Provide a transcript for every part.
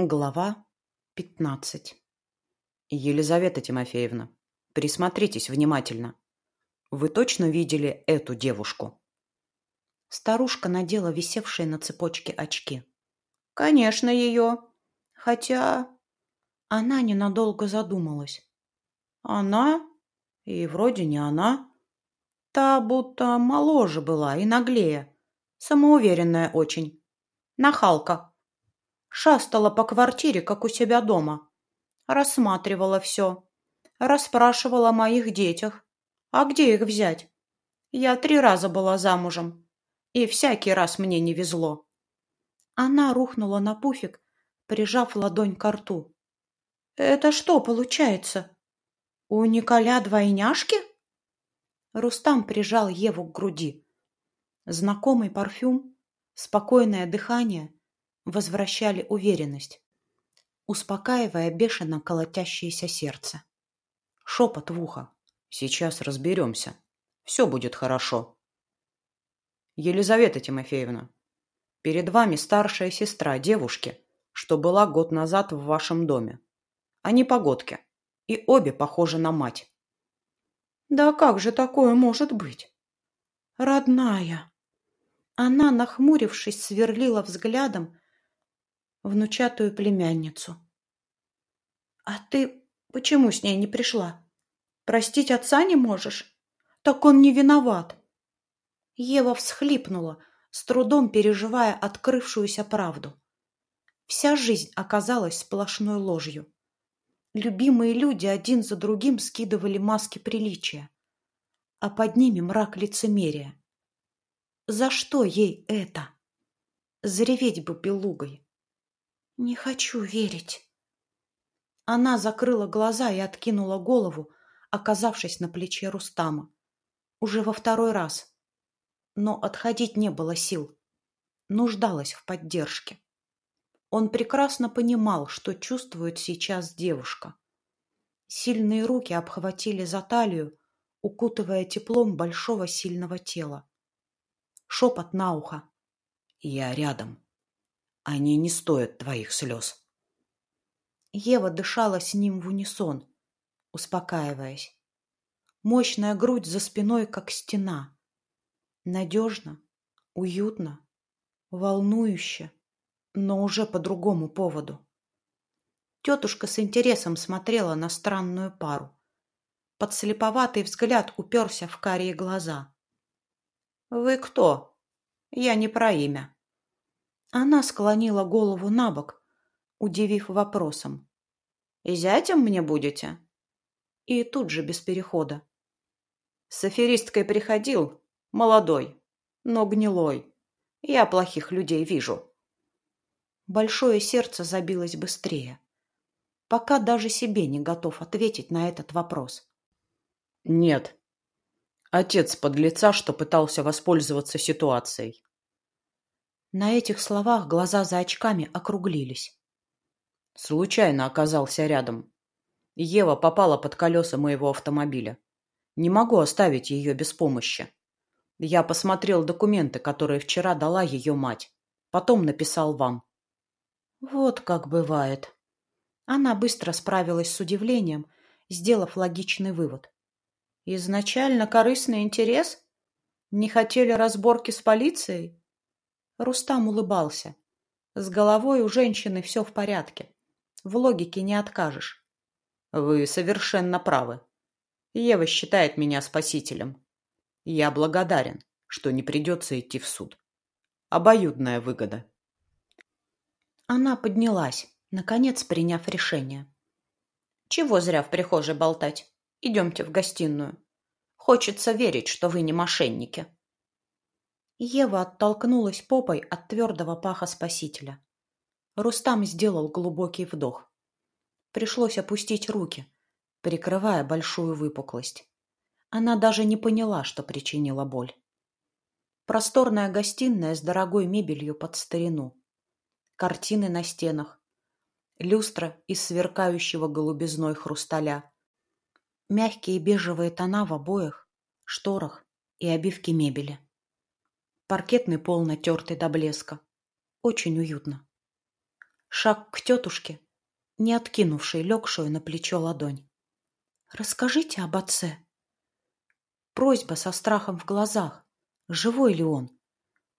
Глава пятнадцать Елизавета Тимофеевна, присмотритесь внимательно. Вы точно видели эту девушку? Старушка надела висевшие на цепочке очки. Конечно, ее. Хотя... Она ненадолго задумалась. Она? И вроде не она. Та будто моложе была и наглее. Самоуверенная очень. Нахалка. Шастала по квартире, как у себя дома. Рассматривала все. Расспрашивала о моих детях. А где их взять? Я три раза была замужем. И всякий раз мне не везло. Она рухнула на пуфик, прижав ладонь к рту. «Это что получается? У Николя двойняшки?» Рустам прижал Еву к груди. Знакомый парфюм, спокойное дыхание, возвращали уверенность, успокаивая бешено колотящееся сердце. Шепот в ухо. «Сейчас разберемся. Все будет хорошо». «Елизавета Тимофеевна, перед вами старшая сестра девушки, что была год назад в вашем доме. Они погодки, и обе похожи на мать». «Да как же такое может быть?» «Родная!» Она, нахмурившись, сверлила взглядом внучатую племянницу. «А ты почему с ней не пришла? Простить отца не можешь? Так он не виноват!» Ева всхлипнула, с трудом переживая открывшуюся правду. Вся жизнь оказалась сплошной ложью. Любимые люди один за другим скидывали маски приличия, а под ними мрак лицемерия. За что ей это? Зареветь бы белугой. Не хочу верить. Она закрыла глаза и откинула голову, оказавшись на плече Рустама. Уже во второй раз. Но отходить не было сил. Нуждалась в поддержке. Он прекрасно понимал, что чувствует сейчас девушка. Сильные руки обхватили за талию, укутывая теплом большого сильного тела. Шепот на ухо. «Я рядом». Они не стоят твоих слез. Ева дышала с ним в унисон, успокаиваясь. Мощная грудь за спиной, как стена. Надежно, уютно, волнующе, но уже по другому поводу. Тетушка с интересом смотрела на странную пару. Подслеповатый взгляд уперся в карие глаза. «Вы кто? Я не про имя». Она склонила голову на бок, удивив вопросом. «И зятем мне будете?» И тут же без перехода. «С аферисткой приходил, молодой, но гнилой. Я плохих людей вижу». Большое сердце забилось быстрее. Пока даже себе не готов ответить на этот вопрос. «Нет. Отец подлеца, что пытался воспользоваться ситуацией. На этих словах глаза за очками округлились. Случайно оказался рядом. Ева попала под колеса моего автомобиля. Не могу оставить ее без помощи. Я посмотрел документы, которые вчера дала ее мать. Потом написал вам. Вот как бывает. Она быстро справилась с удивлением, сделав логичный вывод. Изначально корыстный интерес? Не хотели разборки с полицией? Рустам улыбался. С головой у женщины все в порядке. В логике не откажешь. Вы совершенно правы. Ева считает меня спасителем. Я благодарен, что не придется идти в суд. Обоюдная выгода. Она поднялась, наконец приняв решение. Чего зря в прихожей болтать? Идемте в гостиную. Хочется верить, что вы не мошенники. Ева оттолкнулась попой от твердого паха спасителя. Рустам сделал глубокий вдох. Пришлось опустить руки, прикрывая большую выпуклость. Она даже не поняла, что причинила боль. Просторная гостиная с дорогой мебелью под старину. Картины на стенах. Люстра из сверкающего голубизной хрусталя. Мягкие бежевые тона в обоях, шторах и обивке мебели. Паркетный пол натертый до блеска. Очень уютно. Шаг к тетушке, не откинувшей легшую на плечо ладонь. «Расскажите об отце». Просьба со страхом в глазах. Живой ли он?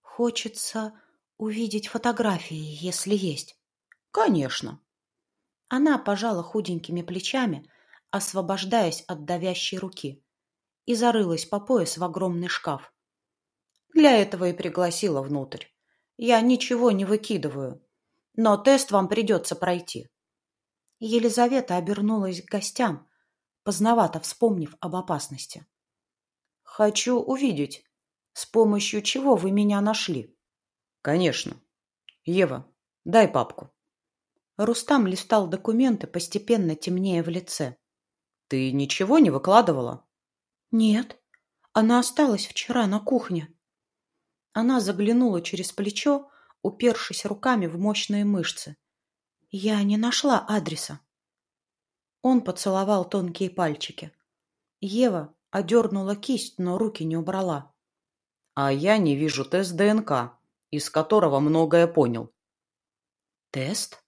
Хочется увидеть фотографии, если есть. Конечно. Она пожала худенькими плечами, освобождаясь от давящей руки, и зарылась по пояс в огромный шкаф. Для этого и пригласила внутрь. Я ничего не выкидываю, но тест вам придется пройти. Елизавета обернулась к гостям, поздновато вспомнив об опасности. «Хочу увидеть, с помощью чего вы меня нашли?» «Конечно. Ева, дай папку». Рустам листал документы, постепенно темнее в лице. «Ты ничего не выкладывала?» «Нет. Она осталась вчера на кухне». Она заглянула через плечо, упершись руками в мощные мышцы. «Я не нашла адреса». Он поцеловал тонкие пальчики. Ева одернула кисть, но руки не убрала. «А я не вижу тест ДНК, из которого многое понял». «Тест?»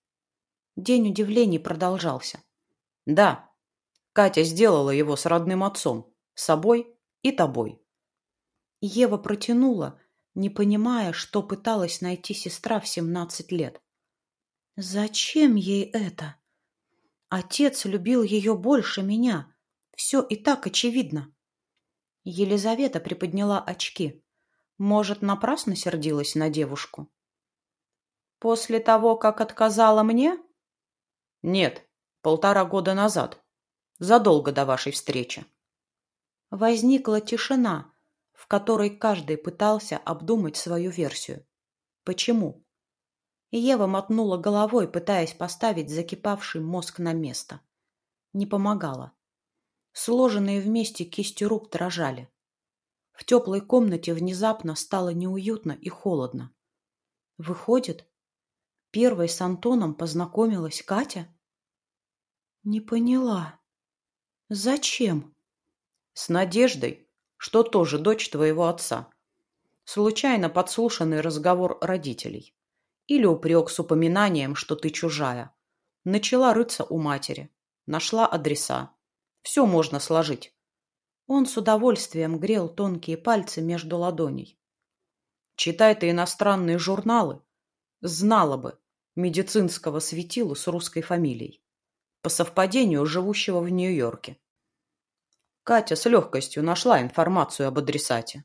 День удивлений продолжался. «Да, Катя сделала его с родным отцом, собой и тобой». Ева протянула, не понимая, что пыталась найти сестра в семнадцать лет. «Зачем ей это?» Отец любил ее больше меня. Все и так очевидно. Елизавета приподняла очки. Может, напрасно сердилась на девушку? После того, как отказала мне? Нет, полтора года назад. Задолго до вашей встречи. Возникла тишина, которой каждый пытался обдумать свою версию. Почему? Ева мотнула головой, пытаясь поставить закипавший мозг на место. Не помогало. Сложенные вместе кисти рук дрожали. В теплой комнате внезапно стало неуютно и холодно. Выходит, первой с Антоном познакомилась Катя? Не поняла. Зачем? С надеждой, что тоже дочь твоего отца. Случайно подслушанный разговор родителей. Или упрек с упоминанием, что ты чужая. Начала рыться у матери. Нашла адреса. Все можно сложить. Он с удовольствием грел тонкие пальцы между ладоней. Читай ты иностранные журналы. Знала бы медицинского светила с русской фамилией. По совпадению живущего в Нью-Йорке. Катя с легкостью нашла информацию об адресате.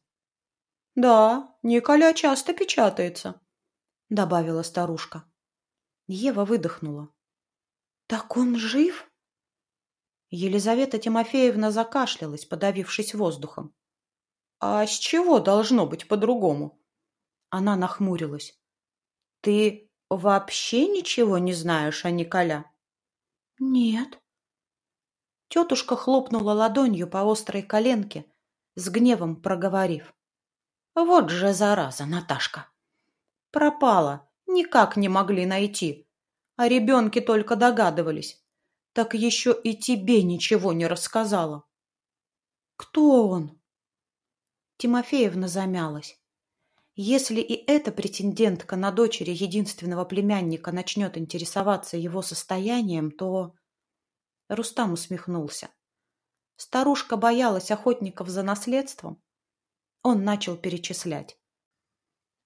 «Да, Николя часто печатается», — добавила старушка. Ева выдохнула. «Так он жив?» Елизавета Тимофеевна закашлялась, подавившись воздухом. «А с чего должно быть по-другому?» Она нахмурилась. «Ты вообще ничего не знаешь о Николя?» «Нет», Тетушка хлопнула ладонью по острой коленке, с гневом проговорив. «Вот же зараза, Наташка! Пропала, никак не могли найти, а ребенки только догадывались. Так еще и тебе ничего не рассказала». «Кто он?» Тимофеевна замялась. Если и эта претендентка на дочери единственного племянника начнет интересоваться его состоянием, то... Рустам усмехнулся. Старушка боялась охотников за наследством. Он начал перечислять.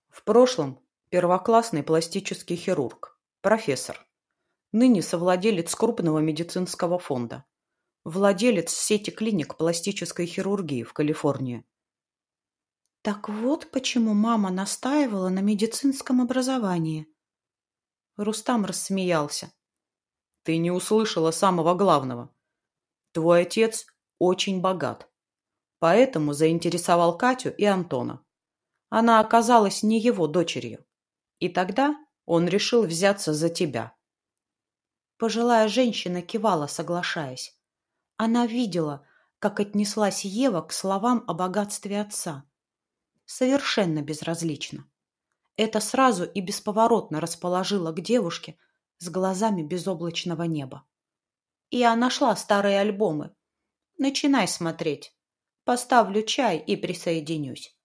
В прошлом первоклассный пластический хирург, профессор. Ныне совладелец крупного медицинского фонда. Владелец сети клиник пластической хирургии в Калифорнии. Так вот почему мама настаивала на медицинском образовании. Рустам рассмеялся. Ты не услышала самого главного. Твой отец очень богат. Поэтому заинтересовал Катю и Антона. Она оказалась не его дочерью. И тогда он решил взяться за тебя. Пожилая женщина кивала, соглашаясь. Она видела, как отнеслась Ева к словам о богатстве отца. Совершенно безразлично. Это сразу и бесповоротно расположило к девушке с глазами безоблачного неба. Я нашла старые альбомы. Начинай смотреть. Поставлю чай и присоединюсь.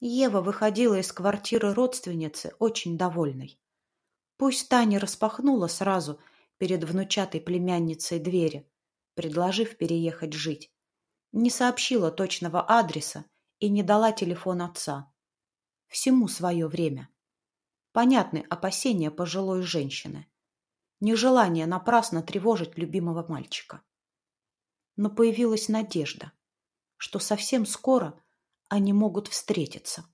Ева выходила из квартиры родственницы очень довольной. Пусть Таня распахнула сразу перед внучатой племянницей двери, предложив переехать жить. Не сообщила точного адреса и не дала телефон отца. Всему свое время. Понятны опасения пожилой женщины. Нежелание напрасно тревожить любимого мальчика. Но появилась надежда, что совсем скоро они могут встретиться.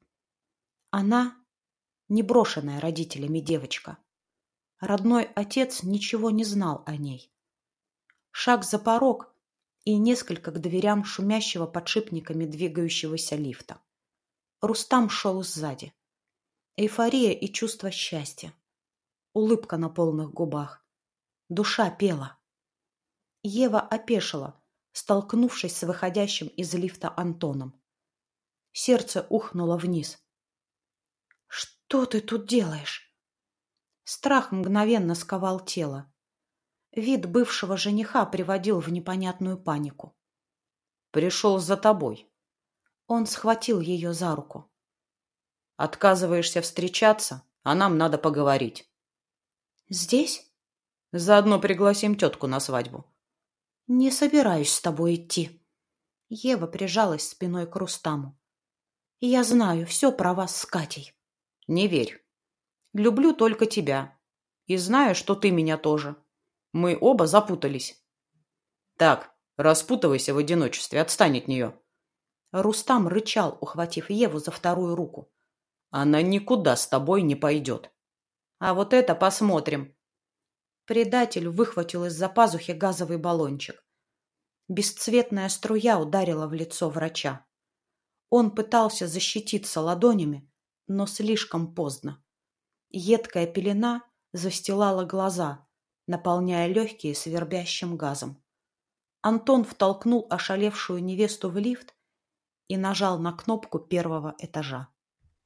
Она — не брошенная родителями девочка. Родной отец ничего не знал о ней. Шаг за порог и несколько к дверям шумящего подшипниками двигающегося лифта. Рустам шел сзади. Эйфория и чувство счастья. Улыбка на полных губах. Душа пела. Ева опешила, столкнувшись с выходящим из лифта Антоном. Сердце ухнуло вниз. «Что ты тут делаешь?» Страх мгновенно сковал тело. Вид бывшего жениха приводил в непонятную панику. «Пришел за тобой». Он схватил ее за руку. «Отказываешься встречаться, а нам надо поговорить». «Здесь?» «Заодно пригласим тетку на свадьбу». «Не собираюсь с тобой идти». Ева прижалась спиной к Рустаму. «Я знаю все про вас с Катей». Не верь. Люблю только тебя. И знаю, что ты меня тоже. Мы оба запутались. Так, распутывайся в одиночестве, отстань от нее. Рустам рычал, ухватив Еву за вторую руку. Она никуда с тобой не пойдет. А вот это посмотрим. Предатель выхватил из-за пазухи газовый баллончик. Бесцветная струя ударила в лицо врача. Он пытался защититься ладонями, но слишком поздно. Едкая пелена застилала глаза, наполняя легкие свербящим газом. Антон втолкнул ошалевшую невесту в лифт и нажал на кнопку первого этажа.